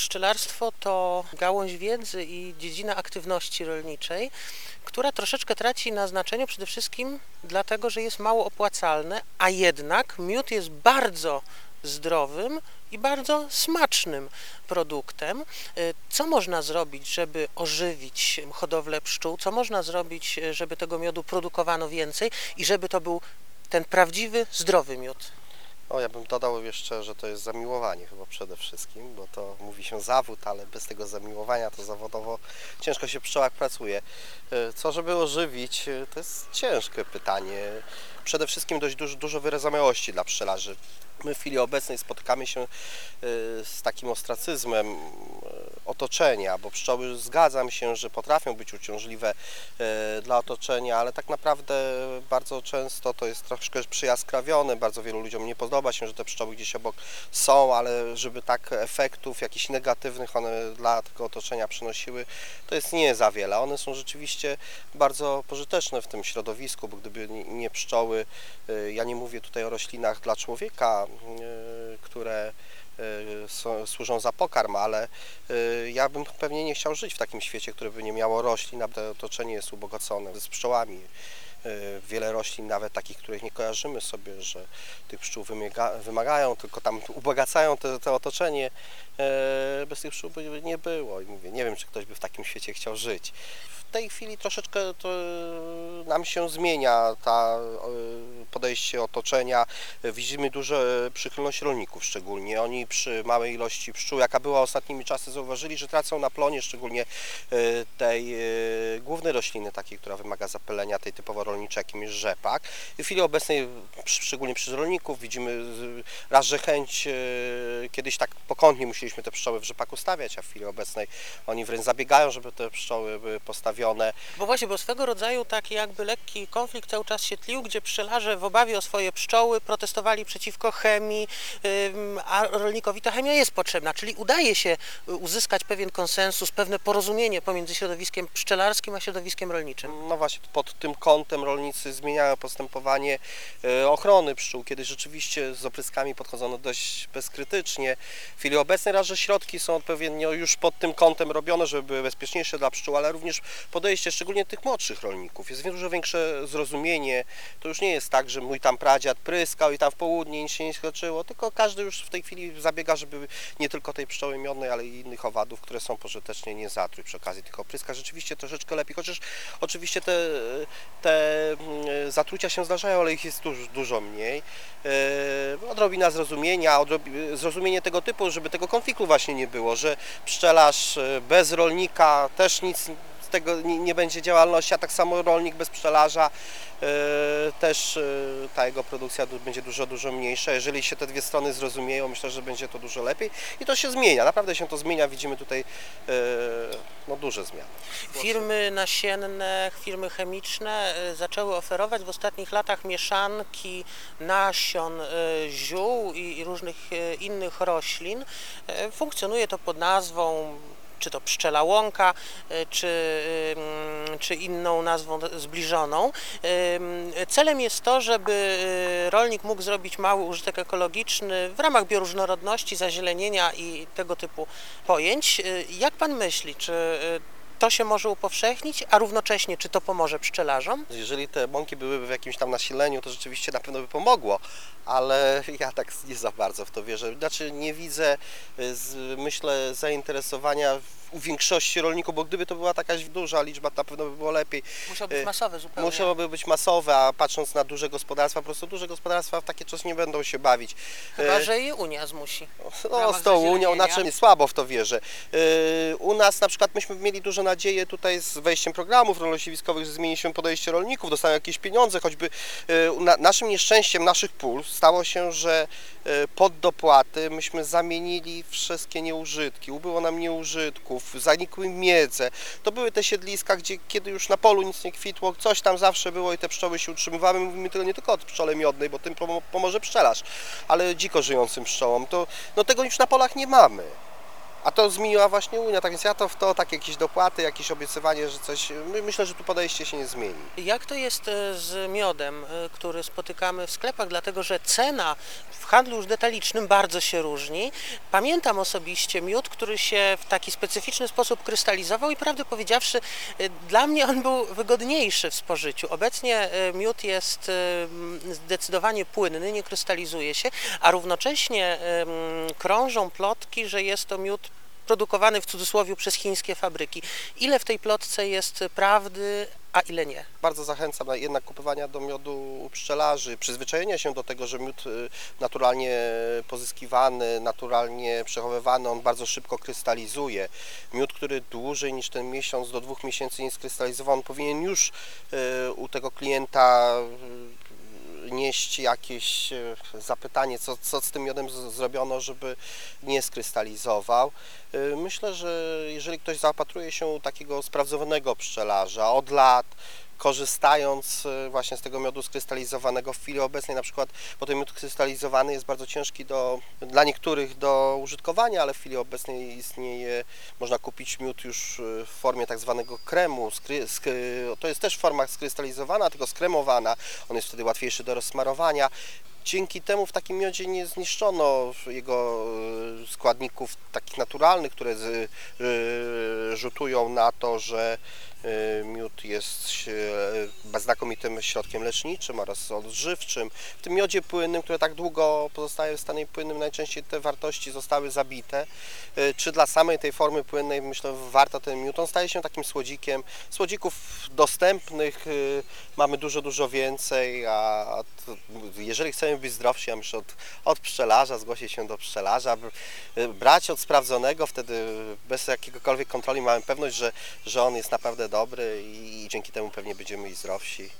Pszczelarstwo to gałąź wiedzy i dziedzina aktywności rolniczej, która troszeczkę traci na znaczeniu przede wszystkim dlatego, że jest mało opłacalne, a jednak miód jest bardzo zdrowym i bardzo smacznym produktem. Y, Co można zrobić, żeby ożywić hodowlę pszczół? Co można zrobić, y, żeby tego miodu produkowano więcej i żeby to był ten prawdziwy, zdrowy miód? O, ja bym dodał jeszcze, że to jest zamiłowanie chyba przede wszystkim, bo to mówi się zawód, ale bez tego zamiłowania to zawodowo ciężko się w pszczołach pracuje. E, Co żeby ożywić, e, to jest ciężkie pytanie. Przede wszystkim dość dużo, dużo wyrozumiałości dla pszczelarzy. My w chwili obecnej spotykamy się e, z takim ostracyzmem e, otoczenia, bo pszczoły zgadzam się, że potrafią być uciążliwe e, dla otoczenia, ale tak naprawdę bardzo często to jest troszkę przyjaskrawione. Bardzo wielu ludziom nie podoba się, że te pszczoły gdzieś obok są, ale żeby tak efektów jakichś negatywnych one dla tego otoczenia przynosiły, to jest nie za wiele. One są rzeczywiście bardzo pożyteczne w tym środowisku, bo gdyby nie- pszczoły, ja nie mówię tutaj o roślinach dla człowieka, które e, służą za pokarm, ale e, ja bym pewnie nie chciał żyć w takim świecie, które by nie miało roślin, a to otoczenie jest ubogacone z pszczołami. E, Wiele roślin, nawet takich, których nie kojarzymy sobie, że tych pszczół wymaga, wymagają, tylko tam ubogacają to, to otoczenie. E, Bez tych pszczół by nie było. I mówię, nie wiem, czy ktoś by w takim świecie chciał żyć. W tej chwili troszeczkę to nam się zmienia ta e, podejście otoczenia. Widzimy dużą przychylność rolników szczególnie. Oni przy małej ilości pszczół, jaka była ostatnimi czasy, zauważyli, że tracą na plonie szczególnie e, tej e, głównej rośliny, takiej, która wymaga zapylenia, tej typowo rolniczej, jakim jest rzepak. I w chwili obecnej, przy- szczególnie przez rolników, widzimy raz, że chęć, e, kiedyś tak pokątnie musieliśmy te pszczoły w rzepaku stawiać, a w chwili obecnej oni wręcz zabiegają, żeby te pszczoły były postawione. Bo właśnie, bo swego rodzaju taki jakby lekki konflikt cały czas się tlił, gdzie pszczelarze w obawie o swoje pszczoły protestowali przeciwko chemii, a rolnikowi ta chemia jest potrzebna, czyli udaje się y, uzyskać pewien konsensus, pewne porozumienie pomiędzy środowiskiem pszczelarskim a środowiskiem rolniczym. No właśnie pod tym kątem rolnicy zmieniają postępowanie e, ochrony pszczół, kiedy rzeczywiście z opryskami podchodzono dość bezkrytycznie. W chwili obecnej raz, że środki są odpowiednio już pod tym kątem robione, żeby były bezpieczniejsze dla pszczół, ale również podejście szczególnie tych młodszych rolników. Jest dużo większe zrozumienie. To już nie jest tak, że mój tam pradziad pryskał i tam w południe nic się nie skoczyło, tylko każdy już w tej chwili zabiega, żeby nie tylko tej pszczoły miodnej, ale i innych owadów, które są pożytecznie nie zatruć przy okazji tych opryska. Rzeczywiście troszeczkę lepiej, chociaż oczywiście te, te zatrucia się zdarzają, ale ich jest dużo, dużo mniej. E, Odrobina zrozumienia, odrobi, zrozumienie tego typu, żeby tego konfliktu właśnie nie było, że pszczelarz e, bez rolnika też nic tego nie, będzie działalności, a tak samo rolnik bez pszczelarza e, też e, ta jego produkcja du- będzie dużo, dużo mniejsza. Jeżeli się te dwie strony zrozumieją, myślę, że będzie to dużo lepiej i to się zmienia, naprawdę się to zmienia, widzimy tutaj e, no, duże zmiany. Firmy nasienne, firmy chemiczne y, zaczęły oferować w ostatnich latach mieszanki nasion y, ziół i różnych y, innych roślin. Y, Funkcjonuje to pod nazwą czy to pszczela łąka, y, czy, czy inną nazwą zbliżoną. Celem jest to, żeby y, rolnik mógł zrobić mały użytek ekologiczny w ramach bioróżnorodności, zazielenienia i tego typu pojęć. Y, Jak pan myśli, czy to się może upowszechnić, a równocześnie czy to pomoże pszczelarzom? Jeżeli te mąki byłyby w jakimś tam nasileniu, to rzeczywiście na pewno by pomogło, ale ja tak nie za bardzo w to wierzę. Znaczy nie widzę, y, myślę, zainteresowania u większości rolników, bo gdyby to była jakaś duża liczba, to na pewno by było lepiej. Musiał być Y, masowy zupełnie. Musiałoby być masowe, a patrząc na duże gospodarstwa, po prostu duże gospodarstwa w takie coś nie będą się bawić. Chyba, Y, że i Unia zmusi. No, z tą Unią, znaczy słabo w to wierzę. U nas na przykład myśmy mieli duże nadzieje tutaj z wejściem programów rolno-siwiskowych, że zmieni się podejście rolników, dostają jakieś pieniądze, choćby yy, na, naszym nieszczęściem naszych pól stało się, że yy, pod dopłaty myśmy zamienili wszystkie nieużytki, ubyło nam nieużytków, zanikły miedze. To były te siedliska, gdzie kiedy już na polu nic nie kwitło, coś tam zawsze było i te pszczoły się utrzymywały. Mówimy tyle nie tylko o pszczole miodnej, bo tym pomo- pomoże pszczelarz, ale dziko żyjącym pszczołom. To, no tego już na polach nie mamy. A to zmieniła właśnie Unia, tak więc ja to w to takie jakieś dopłaty, jakieś obiecywanie, że coś, my- myślę, że tu podejście się nie zmieni. Jak to jest e, z miodem, e, który spotykamy w sklepach, dlatego że cena w handlu już detalicznym bardzo się różni. Pamiętam osobiście miód, który się w taki specyficzny sposób krystalizował i prawdę powiedziawszy, e, dla mnie on był wygodniejszy w spożyciu. Obecnie miód jest zdecydowanie płynny, nie krystalizuje się, a równocześnie krążą plotki, że jest to miód produkowany w cudzysłowie przez chińskie fabryki. Ile w tej plotce jest prawdy, a ile nie? Bardzo zachęcam na jednak kupowania do miodu pszczelarzy, przyzwyczajenia się do tego, że miód y, naturalnie pozyskiwany, naturalnie przechowywany, on bardzo szybko krystalizuje. Miód, który dłużej niż ten miesiąc do dwóch miesięcy nie skrystalizował, on powinien już y, u tego klienta y, nieść jakieś y, zapytanie, co, co z tym miodem z- zrobiono, żeby nie skrystalizował. Y, Myślę, że jeżeli ktoś zaopatruje się takiego sprawdzonego pszczelarza od lat, korzystając y, właśnie z tego miodu skrystalizowanego w chwili obecnej, na przykład, bo ten miód krystalizowany jest bardzo ciężki do, dla niektórych do użytkowania, ale w chwili obecnej istnieje, można kupić miód już y, w formie tak zwanego kremu, skry, to jest też forma skrystalizowana, tylko skremowana, on jest wtedy łatwiejszy do rozsmarowania. Dzięki temu w takim miodzie nie zniszczono jego y, składników takich naturalnych, które z, y, rzutują na to, że y, miód jest znakomitym środkiem leczniczym oraz odżywczym. W tym miodzie płynnym, które tak długo pozostaje w stanie płynnym, najczęściej te wartości zostały zabite. Czy dla samej tej formy płynnej, myślę, warto ten miód. On staje się takim słodzikiem. Słodzików dostępnych mamy dużo, dużo więcej, a jeżeli chcemy być zdrowsi, ja myślę od, od pszczelarza, zgłosić się do pszczelarza, y, brać od sprawdzonego, wtedy bez jakiegokolwiek kontroli mamy pewność, że, że on jest naprawdę dobry i dzięki temu pewnie będziemy i zdrowsi.